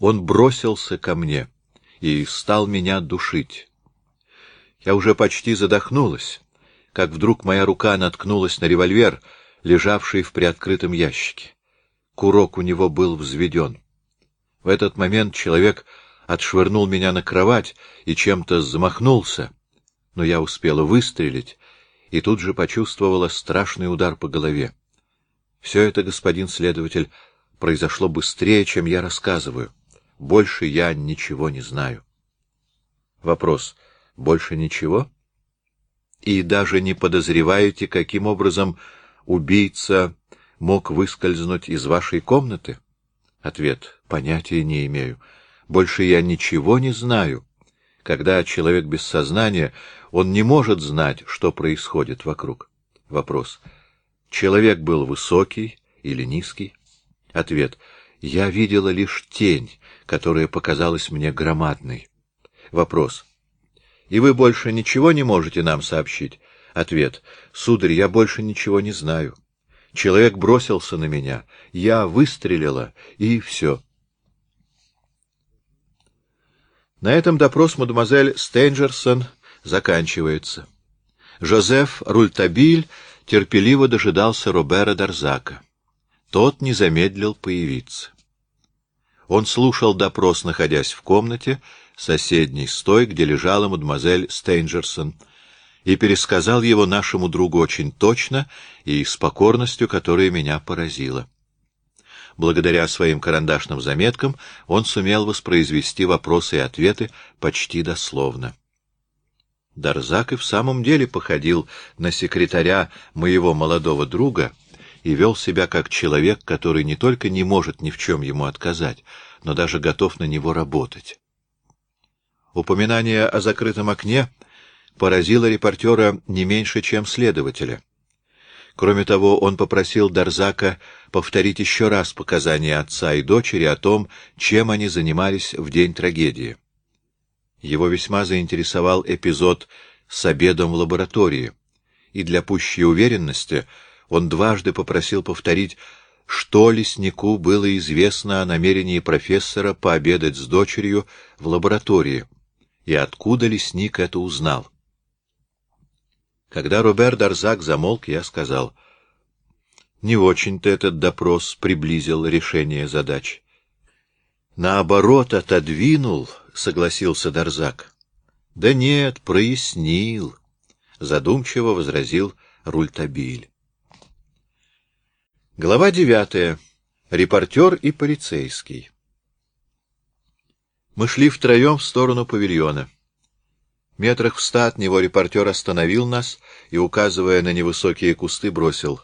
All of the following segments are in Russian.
Он бросился ко мне и стал меня душить. Я уже почти задохнулась, как вдруг моя рука наткнулась на револьвер, лежавший в приоткрытом ящике. Курок у него был взведен. В этот момент человек отшвырнул меня на кровать и чем-то замахнулся, но я успела выстрелить и тут же почувствовала страшный удар по голове. Все это, господин следователь, произошло быстрее, чем я рассказываю. Больше я ничего не знаю. Вопрос. Больше ничего? И даже не подозреваете, каким образом убийца мог выскользнуть из вашей комнаты? Ответ. Понятия не имею. Больше я ничего не знаю. Когда человек без сознания, он не может знать, что происходит вокруг. Вопрос. Человек был высокий или низкий? Ответ. Я видела лишь тень, которая показалась мне громадной. Вопрос. И вы больше ничего не можете нам сообщить? Ответ. Сударь, я больше ничего не знаю. Человек бросился на меня. Я выстрелила, и все. На этом допрос мадемуазель Стейнджерсон заканчивается. Жозеф Рультабиль терпеливо дожидался Робера Дарзака. Тот не замедлил появиться. Он слушал допрос, находясь в комнате, соседней с той, где лежала мадемуазель Стейнджерсон, и пересказал его нашему другу очень точно и с покорностью, которая меня поразила. Благодаря своим карандашным заметкам он сумел воспроизвести вопросы и ответы почти дословно. Дарзак и в самом деле походил на секретаря моего молодого друга и вел себя как человек, который не только не может ни в чем ему отказать, но даже готов на него работать. Упоминание о закрытом окне поразило репортера не меньше, чем следователя. Кроме того, он попросил Дарзака повторить еще раз показания отца и дочери о том, чем они занимались в день трагедии. Его весьма заинтересовал эпизод с обедом в лаборатории, и для пущей уверенности он дважды попросил повторить, что леснику было известно о намерении профессора пообедать с дочерью в лаборатории, и откуда лесник это узнал. Когда Робер Дарзак замолк, я сказал, «Не очень-то этот допрос приблизил решение задач». «Наоборот, отодвинул», — согласился Дарзак. «Да нет, прояснил», — задумчиво возразил Рультабиль. Глава девятая. Репортер и полицейский. Мы шли втроем в сторону павильона. Метрах в ста от него репортер остановил нас и, указывая на невысокие кусты, бросил.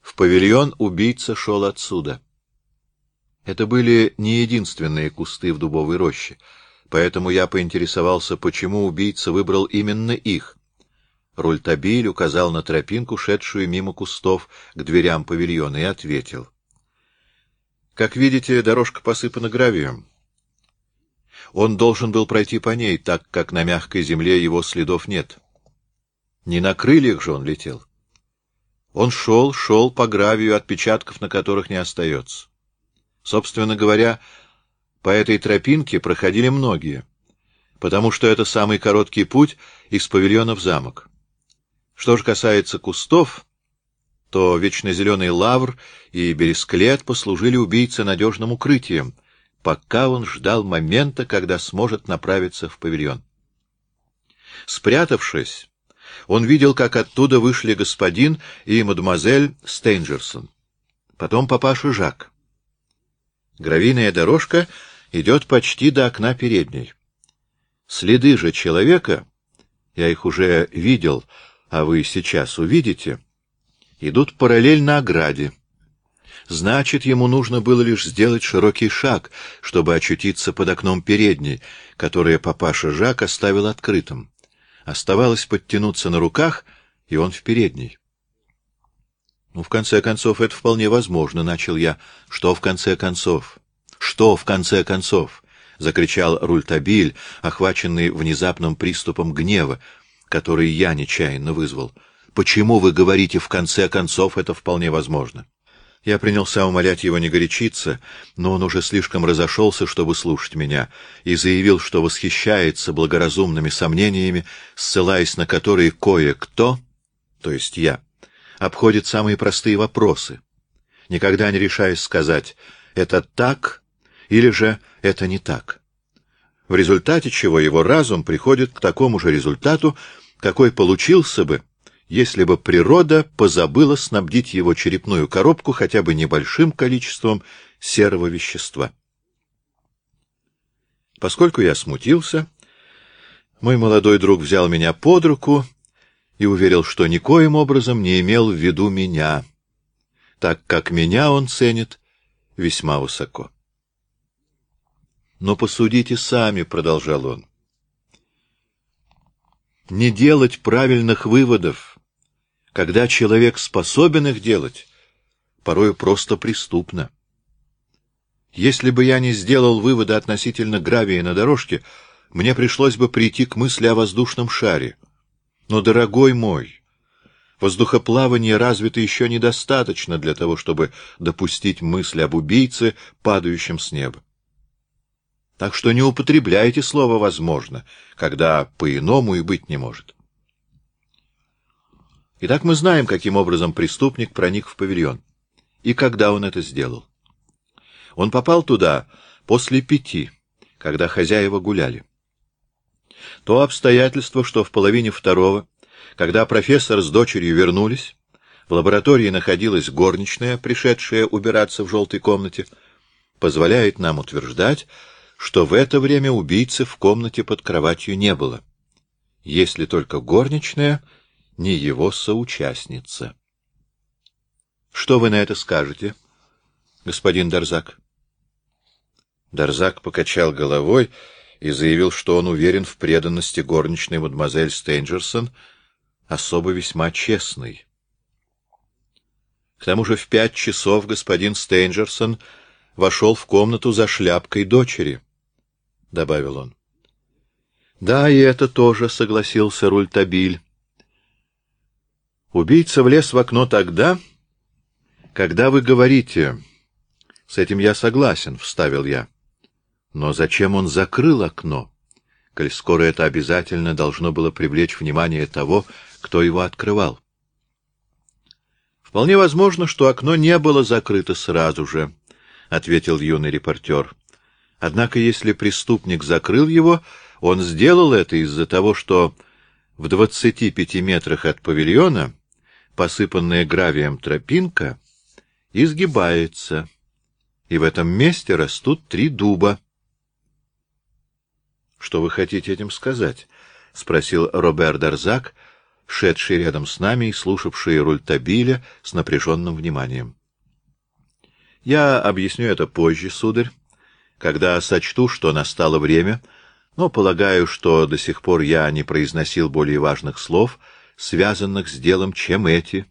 В павильон убийца шел отсюда. Это были не единственные кусты в дубовой роще, поэтому я поинтересовался, почему убийца выбрал именно их. Рультабиль указал на тропинку, шедшую мимо кустов к дверям павильона, и ответил. — Как видите, дорожка посыпана гравием. Он должен был пройти по ней, так как на мягкой земле его следов нет. Не на крыльях же он летел. Он шел, шел по гравию, отпечатков на которых не остается. Собственно говоря, по этой тропинке проходили многие, потому что это самый короткий путь из павильона в замок. Что же касается кустов, то вечно зеленый лавр и бересклет послужили убийце надежным укрытием, пока он ждал момента, когда сможет направиться в павильон. Спрятавшись, он видел, как оттуда вышли господин и мадемуазель Стейнджерсон. Потом папаша Жак. Гравийная дорожка идет почти до окна передней. Следы же человека, я их уже видел, а вы сейчас увидите, идут параллельно ограде. Значит, ему нужно было лишь сделать широкий шаг, чтобы очутиться под окном передней, которое папаша Жак оставил открытым. Оставалось подтянуться на руках, и он в передней. Ну, в конце концов, это вполне возможно, — начал я. Что в конце концов? Что в конце концов? — закричал Рультабиль, охваченный внезапным приступом гнева, который я нечаянно вызвал. Почему вы говорите «в конце концов» это вполне возможно? Я принялся умолять его не горячиться, но он уже слишком разошелся, чтобы слушать меня, и заявил, что восхищается благоразумными сомнениями, ссылаясь на которые кое-кто, то есть я, обходит самые простые вопросы, никогда не решаясь сказать «это так» или же «это не так». В результате чего его разум приходит к такому же результату, какой получился бы, если бы природа позабыла снабдить его черепную коробку хотя бы небольшим количеством серого вещества. Поскольку я смутился, мой молодой друг взял меня под руку и уверил, что никоим образом не имел в виду меня, так как меня он ценит весьма высоко. «Но посудите сами», — продолжал он. «Не делать правильных выводов — когда человек способен их делать, порою просто преступно. Если бы я не сделал вывода относительно гравия на дорожке, мне пришлось бы прийти к мысли о воздушном шаре. Но, дорогой мой, воздухоплавание развито еще недостаточно для того, чтобы допустить мысль об убийце, падающем с неба. Так что не употребляйте слово «возможно», когда по-иному и быть не может. Итак, мы знаем, каким образом преступник проник в павильон. И когда он это сделал. Он попал туда после пяти, когда хозяева гуляли. То обстоятельство, что в половине второго, когда профессор с дочерью вернулись, в лаборатории находилась горничная, пришедшая убираться в желтой комнате, позволяет нам утверждать, что в это время убийцы в комнате под кроватью не было, если только горничная — не его соучастница. Что вы на это скажете, господин Дарзак? Дарзак покачал головой и заявил, что он уверен в преданности горничной мадемуазель Стейнджерсон, особо весьма честной. К тому же в пять часов господин Стейнджерсон вошел в комнату за шляпкой дочери, — добавил он. — Да, и это тоже, — согласился Рультабиль. Убийца влез в окно тогда, когда вы говорите... С этим я согласен, — вставил я. Но зачем он закрыл окно, коль скоро это обязательно должно было привлечь внимание того, кто его открывал? Вполне возможно, что окно не было закрыто сразу же, — ответил юный репортер. Однако, если преступник закрыл его, он сделал это из-за того, что в двадцати пяти метрах от павильона посыпанная гравием тропинка изгибается, и в этом месте растут три дуба. — Что вы хотите этим сказать? — спросил Робер Дарзак, шедший рядом с нами и слушавший руль Табиля с напряженным вниманием. — Я объясню это позже, сударь, когда сочту, что настало время, но полагаю, что до сих пор я не произносил более важных слов — связанных с делом, чем эти,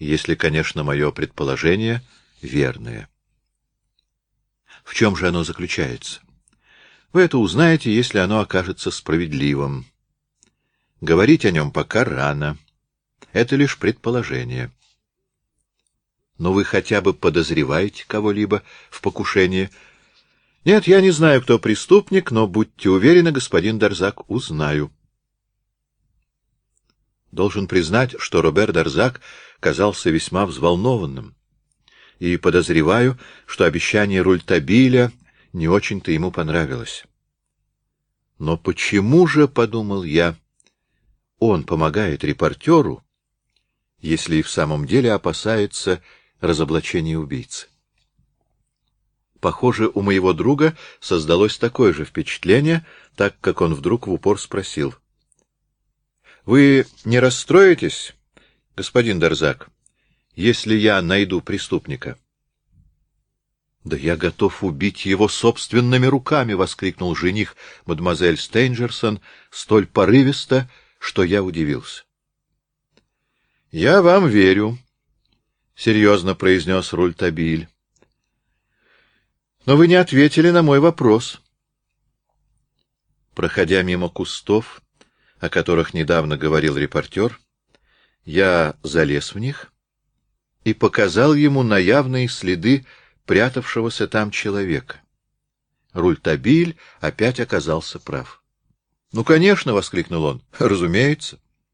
если, конечно, мое предположение верное. В чем же оно заключается? Вы это узнаете, если оно окажется справедливым. Говорить о нем пока рано. Это лишь предположение. Но вы хотя бы подозреваете кого-либо в покушении? Нет, я не знаю, кто преступник, но будьте уверены, господин Дарзак, узнаю. Должен признать, что Робер Дарзак казался весьма взволнованным, и подозреваю, что обещание Рультабиля не очень-то ему понравилось. Но почему же, — подумал я, — он помогает репортеру, если и в самом деле опасается разоблачения убийцы? Похоже, у моего друга создалось такое же впечатление, так как он вдруг в упор спросил — вы не расстроитесь, господин Дарзак, если я найду преступника? — Да я готов убить его собственными руками! — воскликнул жених мадемуазель Стейнджерсон столь порывисто, что я удивился. — Я вам верю, — серьезно произнес Рультабиль. — Но вы не ответили на мой вопрос. Проходя мимо кустов, о которых недавно говорил репортер, я залез в них и показал ему на явные следы прятавшегося там человека. Рультабиль опять оказался прав. — Ну, конечно, — воскликнул он, — разумеется.